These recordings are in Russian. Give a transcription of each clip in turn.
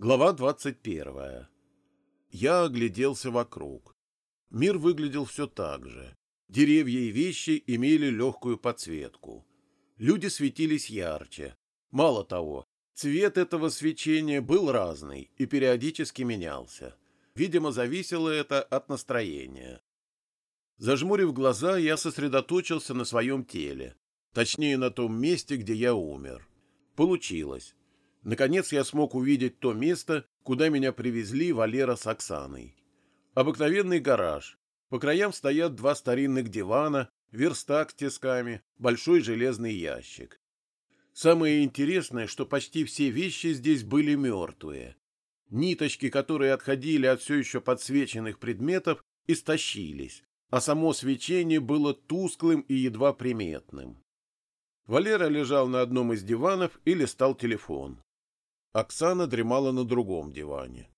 Глава 21. Я огляделся вокруг. Мир выглядел все так же. Деревья и вещи имели легкую подсветку. Люди светились ярче. Мало того, цвет этого свечения был разный и периодически менялся. Видимо, зависело это от настроения. Зажмурив глаза, я сосредоточился на своем теле, точнее на том месте, где я умер. Получилось. Наконец я смог увидеть то место, куда меня привезли Валера с Оксаной. Обыкновенный гараж. По краям стоят два старинных дивана, верстак с тисками, большой железный ящик. Самое интересное, что почти все вещи здесь были мертвые. Ниточки, которые отходили от все еще подсвеченных предметов, истощились, а само свечение было тусклым и едва приметным. Валера лежал на одном из диванов и листал телефон. Оксана дремала на другом диване.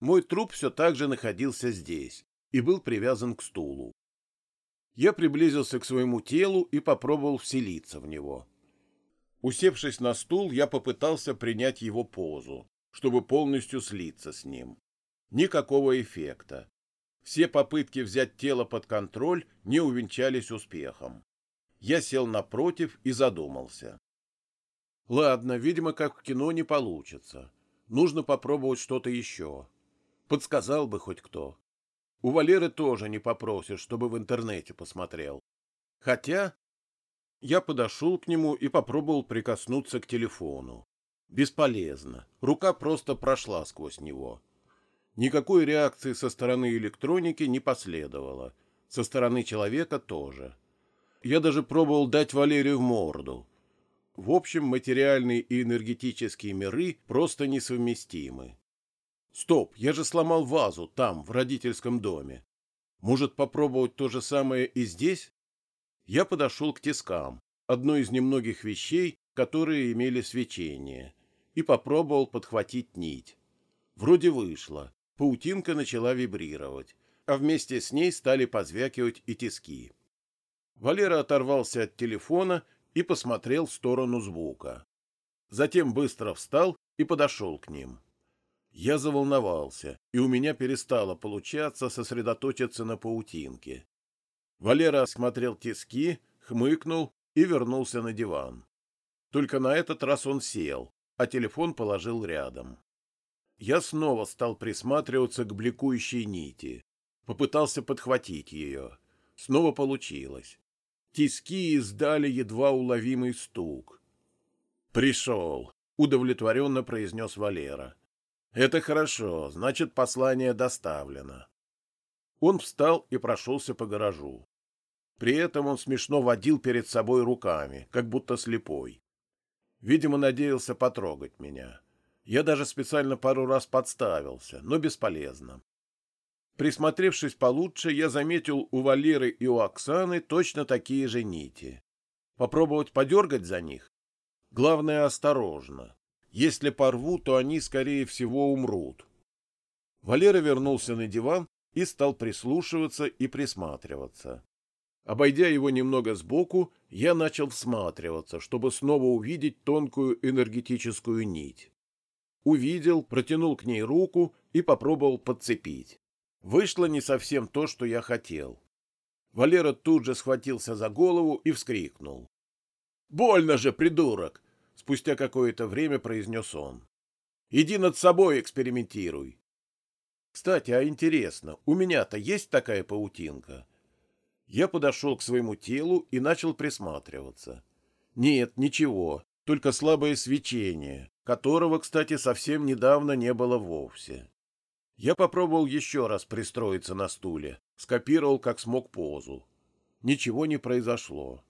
Мой труп все так же находился здесь и был привязан к стулу. Я приблизился к своему телу и попробовал вселиться в него. Усевшись на стул, я попытался принять его позу, чтобы полностью слиться с ним. Никакого эффекта. Все попытки взять тело под контроль не увенчались успехом. Я сел напротив и задумался. Ладно, видимо, как в кино не получится. Нужно попробовать что-то еще. Подсказал бы хоть кто. У Валеры тоже не попросишь, чтобы в интернете посмотрел. Хотя я подошел к нему и попробовал прикоснуться к телефону. Бесполезно. Рука просто прошла сквозь него. Никакой реакции со стороны электроники не последовало. Со стороны человека тоже. Я даже пробовал дать Валерию в морду. В общем, материальные и энергетические миры просто несовместимы. Стоп, я же сломал вазу там, в родительском доме. Может, попробовать то же самое и здесь? Я подошел к тискам, одной из немногих вещей, которые имели свечение, и попробовал подхватить нить. Вроде вышло, паутинка начала вибрировать, а вместе с ней стали позвякивать и тиски. Валера оторвался от телефона и посмотрел в сторону звука. Затем быстро встал и подошел к ним. Я заволновался, и у меня перестало получаться сосредоточиться на паутинке. Валера осмотрел тиски, хмыкнул и вернулся на диван. Только на этот раз он сел, а телефон положил рядом. Я снова стал присматриваться к бликующей нити. Попытался подхватить ее. Снова получилось. Тиски издали едва уловимый стук. «Пришел», — удовлетворенно произнес Валера. «Это хорошо, значит, послание доставлено». Он встал и прошелся по гаражу. При этом он смешно водил перед собой руками, как будто слепой. Видимо, надеялся потрогать меня. Я даже специально пару раз подставился, но бесполезно. Присмотревшись получше, я заметил у Валеры и у Оксаны точно такие же нити. Попробовать подергать за них? Главное, осторожно. Если порву, то они, скорее всего, умрут. Валера вернулся на диван и стал прислушиваться и присматриваться. Обойдя его немного сбоку, я начал всматриваться, чтобы снова увидеть тонкую энергетическую нить. Увидел, протянул к ней руку и попробовал подцепить. Вышло не совсем то, что я хотел. Валера тут же схватился за голову и вскрикнул. «Больно же, придурок!» — спустя какое-то время произнес он. «Иди над собой экспериментируй». «Кстати, а интересно, у меня-то есть такая паутинка?» Я подошел к своему телу и начал присматриваться. Нет, ничего, только слабое свечение, которого, кстати, совсем недавно не было вовсе. Я попробовал еще раз пристроиться на стуле, скопировал как смог позу. Ничего не произошло.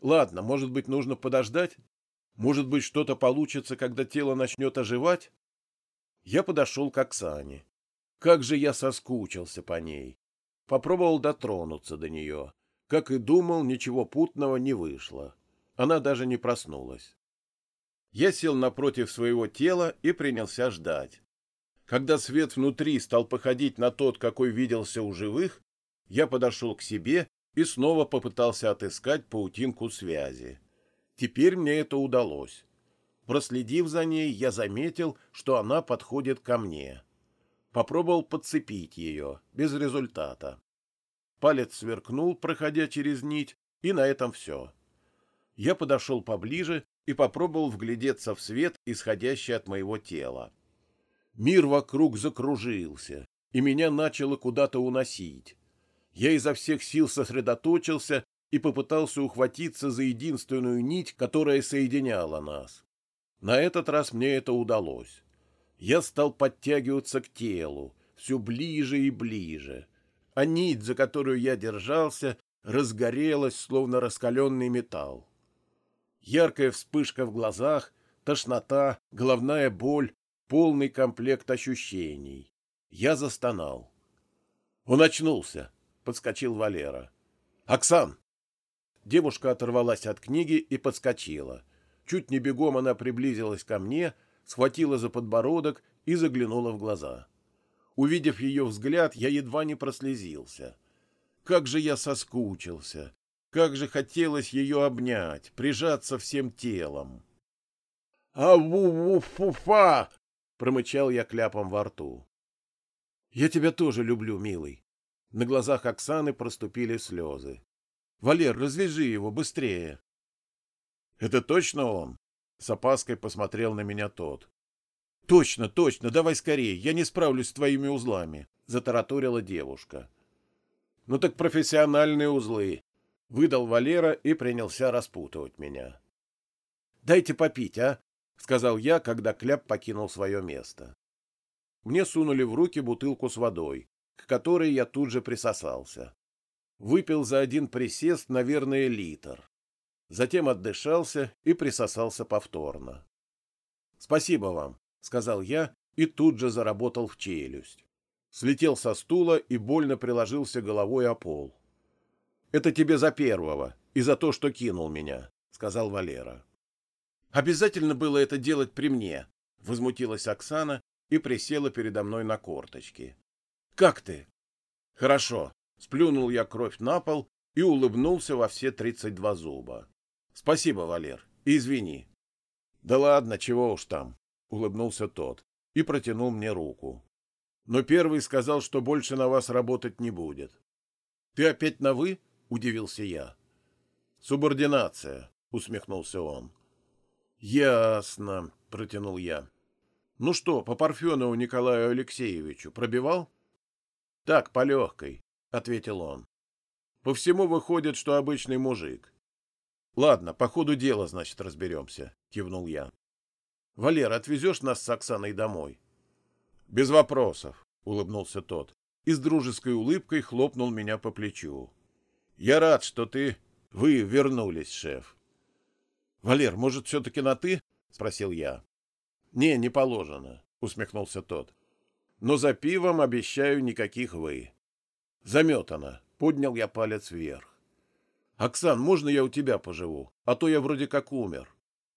Ладно, может быть, нужно подождать? Может быть, что-то получится, когда тело начнет оживать? Я подошел к Оксане. Как же я соскучился по ней. Попробовал дотронуться до нее. Как и думал, ничего путного не вышло. Она даже не проснулась. Я сел напротив своего тела и принялся ждать. Когда свет внутри стал походить на тот, какой виделся у живых, я подошел к себе и снова попытался отыскать паутинку связи. Теперь мне это удалось. Проследив за ней, я заметил, что она подходит ко мне. Попробовал подцепить ее, без результата. Палец сверкнул, проходя через нить, и на этом все. Я подошел поближе и попробовал вглядеться в свет, исходящий от моего тела. Мир вокруг закружился, и меня начало куда-то уносить. Я изо всех сил сосредоточился и попытался ухватиться за единственную нить, которая соединяла нас. На этот раз мне это удалось. Я стал подтягиваться к телу, все ближе и ближе, а нить, за которую я держался, разгорелась, словно раскаленный металл. Яркая вспышка в глазах, тошнота, головная боль, полный комплект ощущений. Я застонал. Он очнулся, подскочил Валера. «Оксан!» Девушка оторвалась от книги и подскочила. Чуть не бегом она приблизилась ко мне, схватила за подбородок и заглянула в глаза. Увидев ее взгляд, я едва не прослезился. Как же я соскучился! Как же хотелось ее обнять, прижаться всем телом! «А-ву-ву-фу-фа!» — промычал я кляпом во рту. «Я тебя тоже люблю, милый». На глазах Оксаны проступили слезы. «Валер, развяжи его быстрее!» «Это точно он?» — с опаской посмотрел на меня тот. «Точно, точно, давай скорее, я не справлюсь с твоими узлами», — затараторила девушка. «Ну так профессиональные узлы», — выдал Валера и принялся распутывать меня. «Дайте попить, а?» — сказал я, когда Кляп покинул свое место. Мне сунули в руки бутылку с водой, к которой я тут же присосался. Выпил за один присест, наверное, литр. Затем отдышался и присосался повторно. «Спасибо вам», — сказал я и тут же заработал в челюсть слетел со стула и больно приложился головой о пол. — Это тебе за первого и за то, что кинул меня, — сказал Валера. — Обязательно было это делать при мне, — возмутилась Оксана и присела передо мной на корточки. — Как ты? — Хорошо. Сплюнул я кровь на пол и улыбнулся во все тридцать два зуба. — Спасибо, Валер, извини. — Да ладно, чего уж там, — улыбнулся тот и протянул мне руку но первый сказал, что больше на вас работать не будет. — Ты опять на «вы»? — удивился я. — Субординация, — усмехнулся он. — Ясно, — протянул я. — Ну что, по Парфенову Николаю Алексеевичу пробивал? — Так, по легкой, — ответил он. — По всему выходит, что обычный мужик. — Ладно, по ходу дела, значит, разберемся, — кивнул я. — Валер, отвезешь нас с Оксаной домой? — без вопросов, улыбнулся тот и с дружеской улыбкой хлопнул меня по плечу. Я рад, что ты... Вы вернулись, шеф. Валер, может, все-таки на «ты»? — спросил я. — Не, не положено, — усмехнулся тот. — Но за пивом обещаю никаких «вы». — Заметано, — поднял я палец вверх. — Оксан, можно я у тебя поживу? А то я вроде как умер.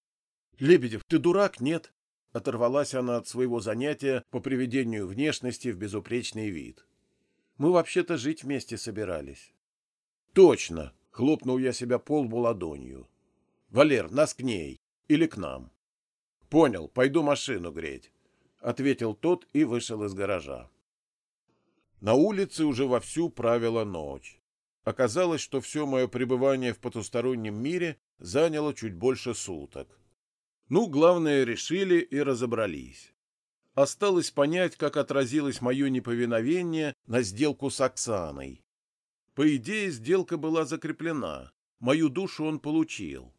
— Лебедев, ты дурак, нет? Оторвалась она от своего занятия по приведению внешности в безупречный вид. Мы вообще-то жить вместе собирались. Точно, хлопнул я себя по лбу ладонью. Валер, нас к ней или к нам? Понял, пойду машину греть, ответил тот и вышел из гаража. На улице уже вовсю правила ночь. Оказалось, что все мое пребывание в потустороннем мире заняло чуть больше суток. Ну, главное, решили и разобрались. Осталось понять, как отразилось мое неповиновение на сделку с Оксаной. По идее, сделка была закреплена, мою душу он получил.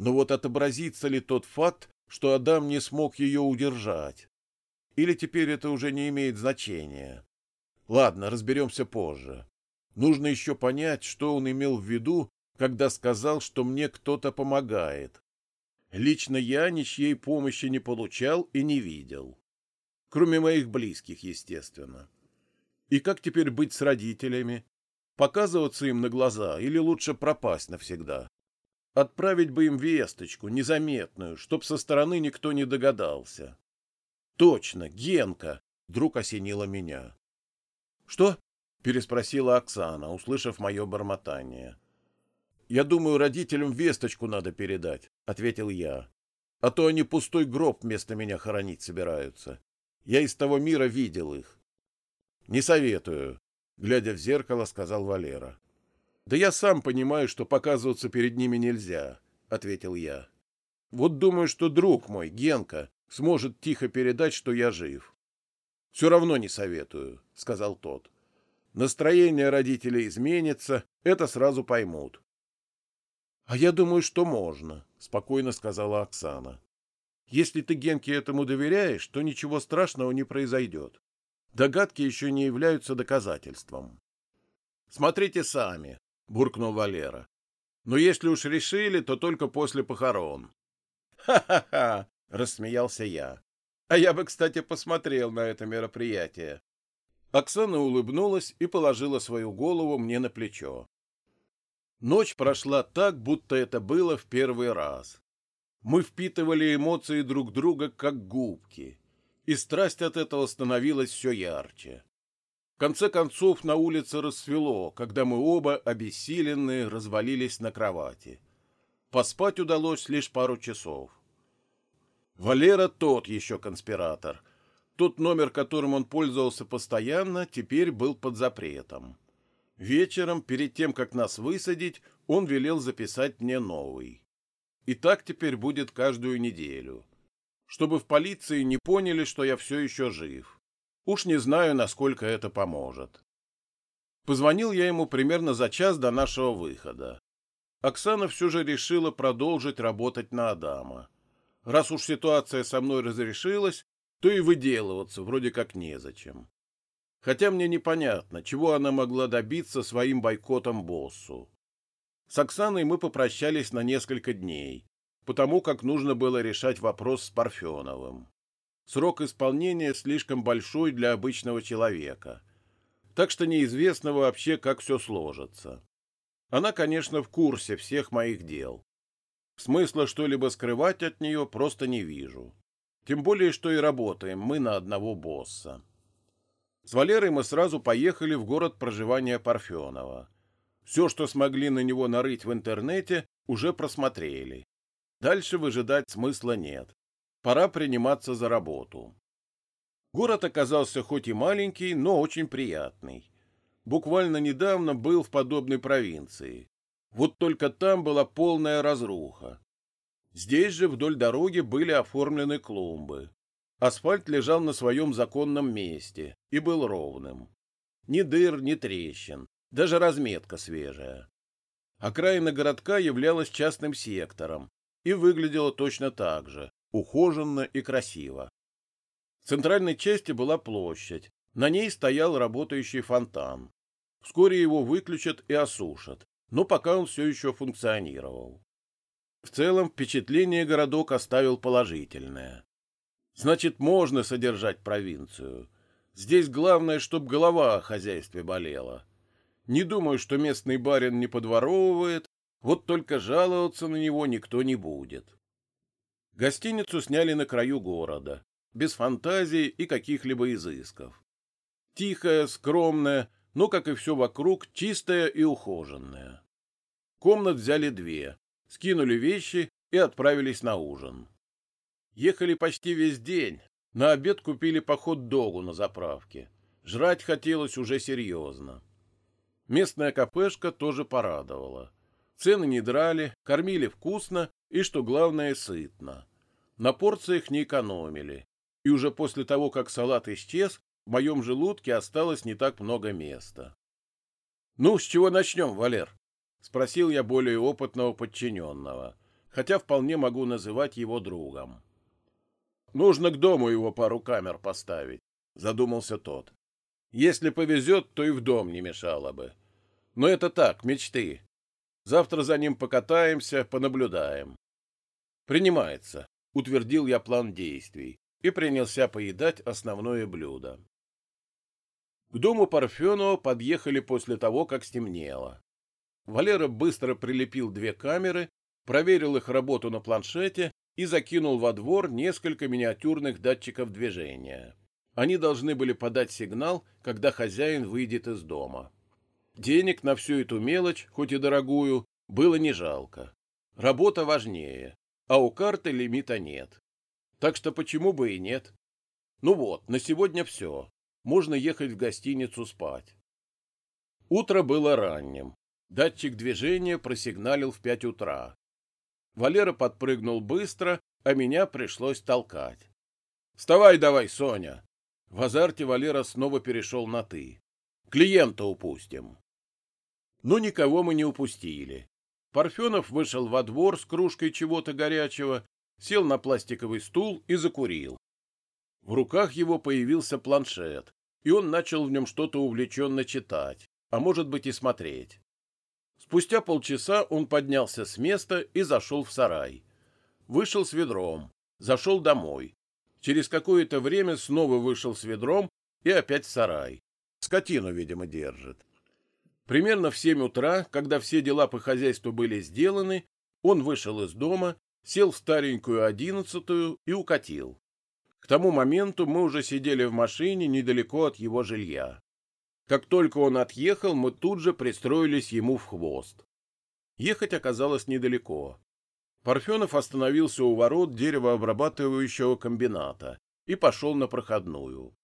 Но вот отобразится ли тот факт, что Адам не смог ее удержать? Или теперь это уже не имеет значения? Ладно, разберемся позже. Нужно еще понять, что он имел в виду, когда сказал, что мне кто-то помогает. Лично я ничьей помощи не получал и не видел. Кроме моих близких, естественно. И как теперь быть с родителями? Показываться им на глаза или лучше пропасть навсегда? Отправить бы им весточку, незаметную, чтоб со стороны никто не догадался. Точно, Генка! Вдруг осенила меня. Что? Переспросила Оксана, услышав мое бормотание. Я думаю, родителям весточку надо передать, ответил я. А то они пустой гроб вместо меня хоронить собираются. Я из того мира видел их. — Не советую, — глядя в зеркало, сказал Валера. — Да я сам понимаю, что показываться перед ними нельзя, — ответил я. — Вот думаю, что друг мой, Генка, сможет тихо передать, что я жив. — Все равно не советую, — сказал тот. — Настроение родителей изменится, это сразу поймут. — А я думаю, что можно, — спокойно сказала Оксана. — Если ты Генке этому доверяешь, то ничего страшного не произойдет. Догадки еще не являются доказательством. — Смотрите сами, — буркнул Валера. — Но если уж решили, то только после похорон. «Ха — Ха-ха-ха! — рассмеялся я. — А я бы, кстати, посмотрел на это мероприятие. Оксана улыбнулась и положила свою голову мне на плечо. Ночь прошла так, будто это было в первый раз. Мы впитывали эмоции друг друга, как губки, и страсть от этого становилась все ярче. Конце концов на улице рассвело, когда мы оба, обессиленные, развалились на кровати. Поспать удалось лишь пару часов. Валера тот еще конспиратор. Тот номер, которым он пользовался постоянно, теперь был под запретом. Вечером, перед тем, как нас высадить, он велел записать мне новый. И так теперь будет каждую неделю. Чтобы в полиции не поняли, что я все еще жив. Уж не знаю, насколько это поможет. Позвонил я ему примерно за час до нашего выхода. Оксана все же решила продолжить работать на Адама. Раз уж ситуация со мной разрешилась, то и выделываться вроде как незачем. Хотя мне непонятно, чего она могла добиться своим бойкотом боссу. С Оксаной мы попрощались на несколько дней, потому как нужно было решать вопрос с Парфеновым. Срок исполнения слишком большой для обычного человека, так что неизвестно вообще, как все сложится. Она, конечно, в курсе всех моих дел. Смысла что-либо скрывать от нее просто не вижу. Тем более, что и работаем мы на одного босса. С Валерой мы сразу поехали в город проживания Парфенова. Все, что смогли на него нарыть в интернете, уже просмотрели. Дальше выжидать смысла нет. Пора приниматься за работу. Город оказался хоть и маленький, но очень приятный. Буквально недавно был в подобной провинции. Вот только там была полная разруха. Здесь же вдоль дороги были оформлены клумбы. Асфальт лежал на своем законном месте и был ровным. Ни дыр, ни трещин, даже разметка свежая. Окраина городка являлась частным сектором и выглядела точно так же, ухоженно и красиво. В центральной части была площадь, на ней стоял работающий фонтан. Вскоре его выключат и осушат, но пока он все еще функционировал. В целом впечатление городок оставил положительное. Значит, можно содержать провинцию. Здесь главное, чтоб голова о хозяйстве болела. Не думаю, что местный барин не подворовывает, вот только жаловаться на него никто не будет. Гостиницу сняли на краю города, без фантазии и каких-либо изысков. Тихая, скромная, но, как и все вокруг, чистая и ухоженная. Комнат взяли две, скинули вещи и отправились на ужин. Ехали почти весь день. На обед купили поход догу на заправке. Жрать хотелось уже серьезно. Местная кафешка тоже порадовала. Цены не драли, кормили вкусно и, что главное, сытно. На порциях не экономили. И уже после того, как салат исчез, в моем желудке осталось не так много места. — Ну, с чего начнем, Валер? — спросил я более опытного подчиненного, хотя вполне могу называть его другом. Нужно к дому его пару камер поставить, — задумался тот. Если повезет, то и в дом не мешало бы. Но это так, мечты. Завтра за ним покатаемся, понаблюдаем. Принимается, — утвердил я план действий и принялся поедать основное блюдо. К дому Парфенова подъехали после того, как стемнело. Валера быстро прилепил две камеры, проверил их работу на планшете и закинул во двор несколько миниатюрных датчиков движения. Они должны были подать сигнал, когда хозяин выйдет из дома. Денег на всю эту мелочь, хоть и дорогую, было не жалко. Работа важнее. А у карты лимита нет. Так что почему бы и нет? Ну вот, на сегодня все. Можно ехать в гостиницу спать. Утро было ранним. Датчик движения просигналил в пять утра. Валера подпрыгнул быстро, а меня пришлось толкать. «Вставай давай, Соня!» В азарте Валера снова перешел на «ты». «Клиента упустим». Но никого мы не упустили. Парфенов вышел во двор с кружкой чего-то горячего, сел на пластиковый стул и закурил. В руках его появился планшет, и он начал в нем что-то увлеченно читать, а может быть и смотреть. Спустя полчаса он поднялся с места и зашел в сарай. Вышел с ведром, зашел домой. Через какое-то время снова вышел с ведром и опять в сарай. Скотину, видимо, держит. Примерно в семь утра, когда все дела по хозяйству были сделаны, он вышел из дома, сел в старенькую одиннадцатую и укатил. К тому моменту мы уже сидели в машине недалеко от его жилья. Как только он отъехал, мы тут же пристроились ему в хвост. Ехать оказалось недалеко. Парфенов остановился у ворот деревообрабатывающего комбината и пошел на проходную.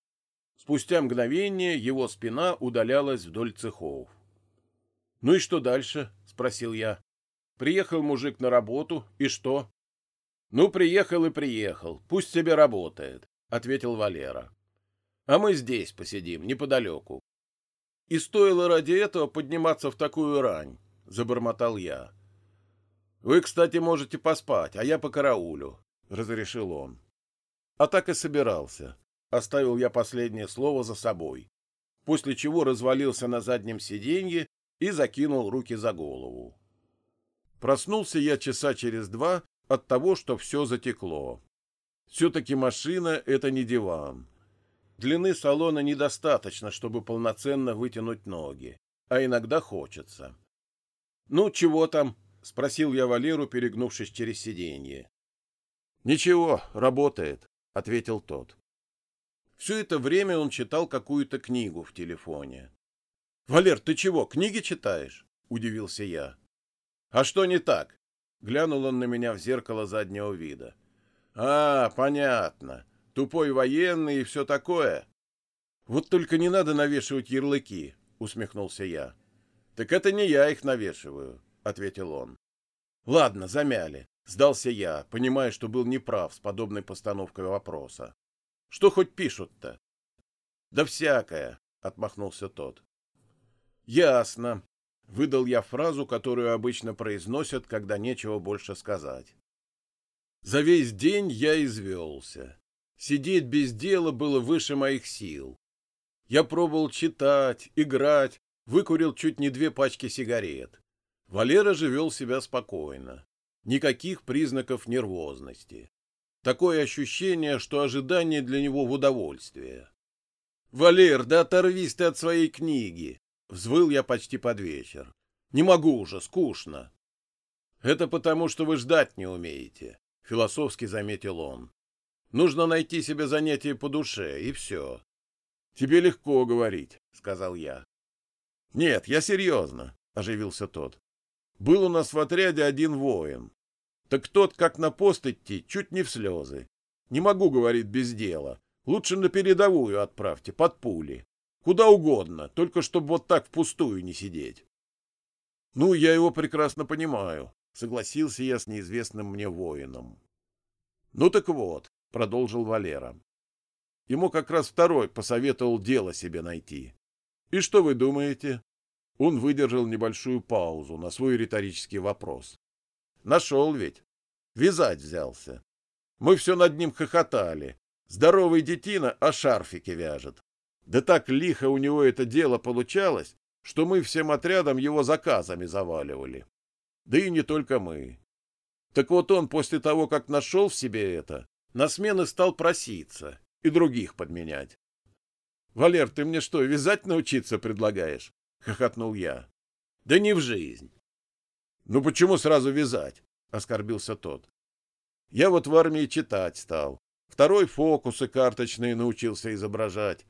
Спустя мгновение его спина удалялась вдоль цехов. «Ну и что дальше?» — спросил я. «Приехал мужик на работу, и что?» «Ну, приехал и приехал, пусть себе работает», — ответил Валера. «А мы здесь посидим, неподалеку». «И стоило ради этого подниматься в такую рань», — забормотал я. «Вы, кстати, можете поспать, а я по караулю», — разрешил он. А так и собирался. Оставил я последнее слово за собой, после чего развалился на заднем сиденье и закинул руки за голову. Проснулся я часа через два от того, что все затекло. Все-таки машина — это не диван. Длины салона недостаточно, чтобы полноценно вытянуть ноги, а иногда хочется. «Ну, чего там?» — спросил я Валеру, перегнувшись через сиденье. «Ничего, работает», — ответил тот. Все это время он читал какую-то книгу в телефоне. «Валер, ты чего, книги читаешь?» — удивился я. «А что не так?» — глянул он на меня в зеркало заднего вида. «А, понятно. Тупой военный и все такое. Вот только не надо навешивать ярлыки», — усмехнулся я. «Так это не я их навешиваю», — ответил он. «Ладно, замяли», — сдался я, понимая, что был неправ с подобной постановкой вопроса. «Что хоть пишут-то?» «Да всякое», — отмахнулся тот. «Ясно», — выдал я фразу, которую обычно произносят, когда нечего больше сказать. За весь день я извелся. Сидеть без дела было выше моих сил. Я пробовал читать, играть, выкурил чуть не две пачки сигарет. Валера же вел себя спокойно. Никаких признаков нервозности. Такое ощущение, что ожидание для него в удовольствие. «Валер, да оторвись ты от своей книги!» Взвыл я почти под вечер. Не могу уже, скучно. Это потому, что вы ждать не умеете, философски заметил он. Нужно найти себе занятие по душе, и все. Тебе легко говорить, сказал я. Нет, я серьезно, оживился тот. Был у нас в отряде один воин. Так тот, как на пост идти, чуть не в слезы. Не могу, говорить без дела. Лучше на передовую отправьте, под пули. Куда угодно, только чтобы вот так впустую не сидеть. Ну, я его прекрасно понимаю, согласился я с неизвестным мне воином. Ну так вот, продолжил Валера. Ему как раз второй посоветовал дело себе найти. И что вы думаете? Он выдержал небольшую паузу на свой риторический вопрос. Нашел ведь. Вязать взялся. Мы все над ним хохотали. Здоровый детина о шарфике вяжет. Да так лихо у него это дело получалось, что мы всем отрядом его заказами заваливали. Да и не только мы. Так вот он после того, как нашел в себе это, на смены стал проситься и других подменять. — Валер, ты мне что, вязать научиться предлагаешь? — хохотнул я. — Да не в жизнь. — Ну почему сразу вязать? — оскорбился тот. — Я вот в армии читать стал. Второй фокусы карточные научился изображать.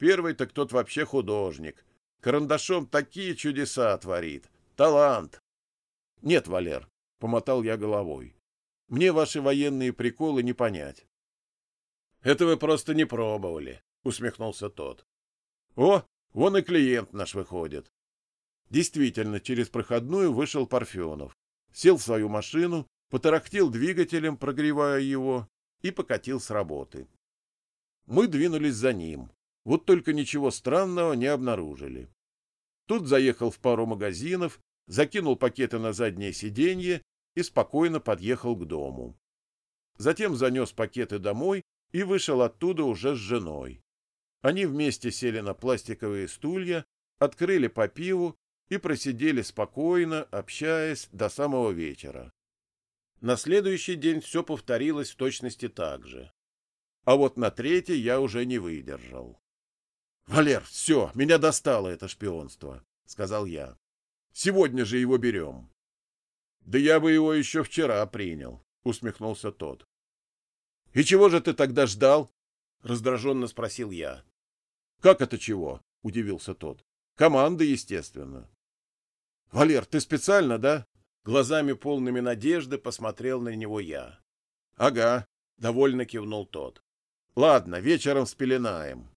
Первый так тот вообще художник. Карандашом такие чудеса творит. Талант. Нет, Валер, — помотал я головой. Мне ваши военные приколы не понять. — Это вы просто не пробовали, — усмехнулся тот. — О, вон и клиент наш выходит. Действительно, через проходную вышел Парфенов, сел в свою машину, потарахтел двигателем, прогревая его, и покатил с работы. Мы двинулись за ним, вот только ничего странного не обнаружили. Тут заехал в пару магазинов, закинул пакеты на заднее сиденье и спокойно подъехал к дому. Затем занес пакеты домой и вышел оттуда уже с женой. Они вместе сели на пластиковые стулья, открыли по пиву и просидели спокойно, общаясь до самого вечера. На следующий день все повторилось в точности так же. А вот на третий я уже не выдержал. — Валер, все, меня достало это шпионство, — сказал я. — Сегодня же его берем. — Да я бы его еще вчера принял, — усмехнулся тот. — И чего же ты тогда ждал? — раздраженно спросил я. — Как это чего? — удивился тот. — Команда, естественно. — Валер, ты специально, да? Глазами полными надежды посмотрел на него я. — Ага, — довольно кивнул тот. — Ладно, вечером спеленаем.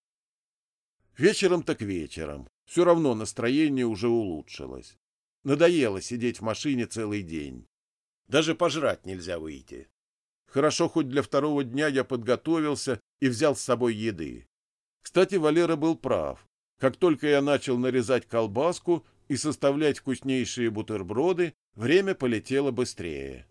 Вечером так вечером. Все равно настроение уже улучшилось. Надоело сидеть в машине целый день. Даже пожрать нельзя выйти. Хорошо, хоть для второго дня я подготовился и взял с собой еды. Кстати, Валера был прав. Как только я начал нарезать колбаску и составлять вкуснейшие бутерброды, Время полетело быстрее.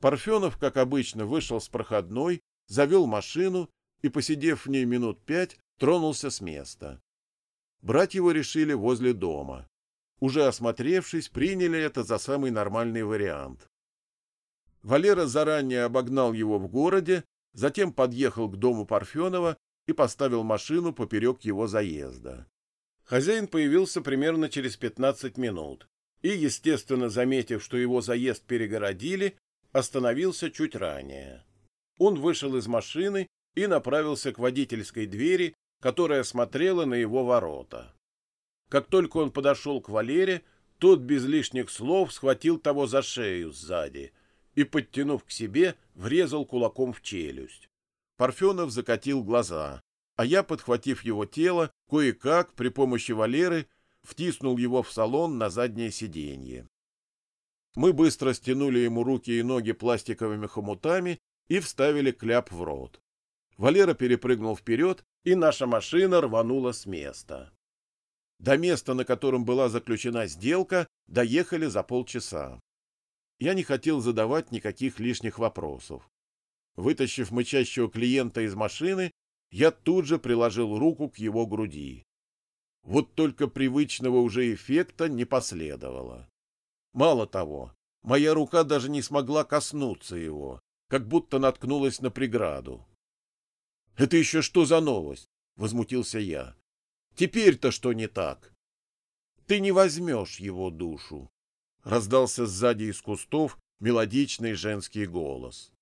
Парфенов, как обычно, вышел с проходной, завел машину и, посидев в ней минут пять, тронулся с места. Брать его решили возле дома. Уже осмотревшись, приняли это за самый нормальный вариант. Валера заранее обогнал его в городе, затем подъехал к дому Парфенова и поставил машину поперек его заезда. Хозяин появился примерно через 15 минут и, естественно, заметив, что его заезд перегородили, остановился чуть ранее. Он вышел из машины и направился к водительской двери, которая смотрела на его ворота. Как только он подошел к Валере, тот без лишних слов схватил того за шею сзади и, подтянув к себе, врезал кулаком в челюсть. Парфенов закатил глаза, а я, подхватив его тело, кое-как при помощи Валеры втиснул его в салон на заднее сиденье. Мы быстро стянули ему руки и ноги пластиковыми хомутами и вставили кляп в рот. Валера перепрыгнул вперед, и наша машина рванула с места. До места, на котором была заключена сделка, доехали за полчаса. Я не хотел задавать никаких лишних вопросов. Вытащив мычащего клиента из машины, я тут же приложил руку к его груди. Вот только привычного уже эффекта не последовало. Мало того, моя рука даже не смогла коснуться его, как будто наткнулась на преграду. — Это еще что за новость? — возмутился я. — Теперь-то что не так? — Ты не возьмешь его душу, — раздался сзади из кустов мелодичный женский голос.